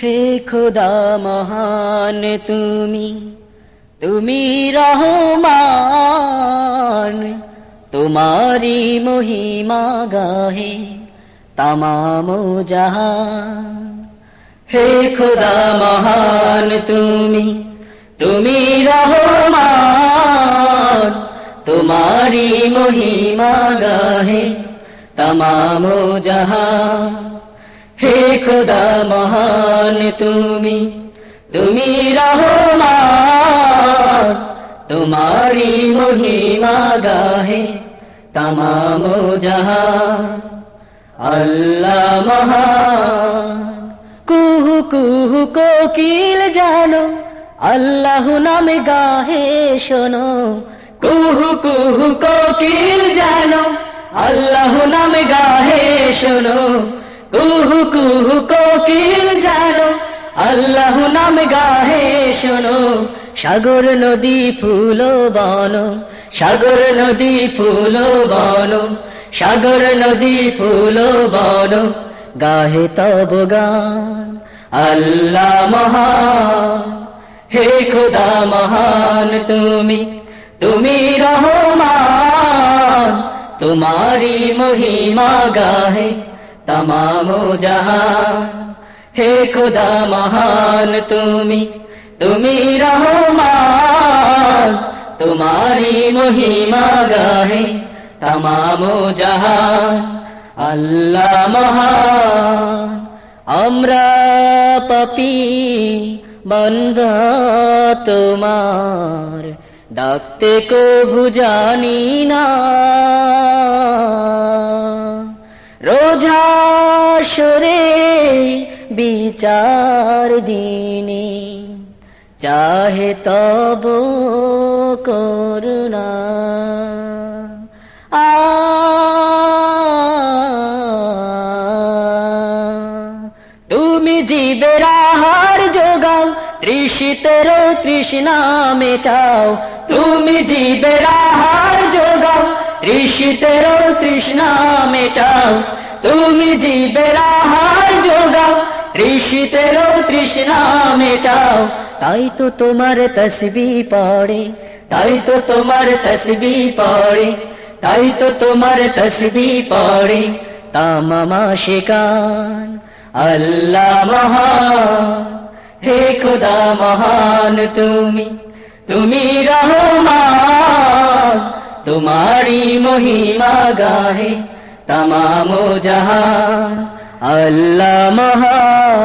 হে খোদা মহান তুমি তুমি রহমান তোমারি মহিমা গাহে তামাম জাহান। হে খোদা মহান তুমি তুমি রহমান তোমারি মহিমা গাহে তমাম জাহান। হে খোদা মহান, তুমি তুমি রহমান তোমারি মহিমা গাহে তমাম জাহান, আল্লাহ মহান। কুহু কুহু কোকিল জানো, আল্লাহ নামে গাহে শোনো। কুহু কুহু কোকিল জানো, আল্লাহ নামে গাহে শোনো। কুহু কোকিল জানো, আল্লাহ নাম গাহে শোনো। সাগর নদী ফুল বন, সাগর নদী ফুল বন, সাগর নদী ফুল বন। গাহে তব গান, আল্লাহ মহান। হে খুদা মহান তুমি তুমি রহমান। তোমারি মহিমা গাহে তমাম জাহান হে খুদা মহান তুমি তুমি রহমান তোমারি মহিমা গাহে তমাম জাহান আল্লাহ মহান আমরা পপি বন্ধ তোমার ডাকতে কভু জানি না বিচার দিনে, চাহে তব করুণা। আ, তুমি জীবের আহার যোগাও, তৃষিতের তৃষ্ণা মেটাও। তুমি জীবের আহার যোগাও, তৃষিতের তৃষ্ণা মেটাও। তুমি জীবের আহার যোগাও তৃষিতের তৃষ্ণা মেটাও। তাই তো তোমার তসবি পড়ে, তাই তো তোমার তসবি পড়ে, তাই তো তোমার তসবি পড়ে। তামামা শিকান আল্লাহ মহান, হে খুদা মহান তুমি তুমি রহমান তোমারি মহিমা গাহে তমাম জাহান। আল্লাহ মহান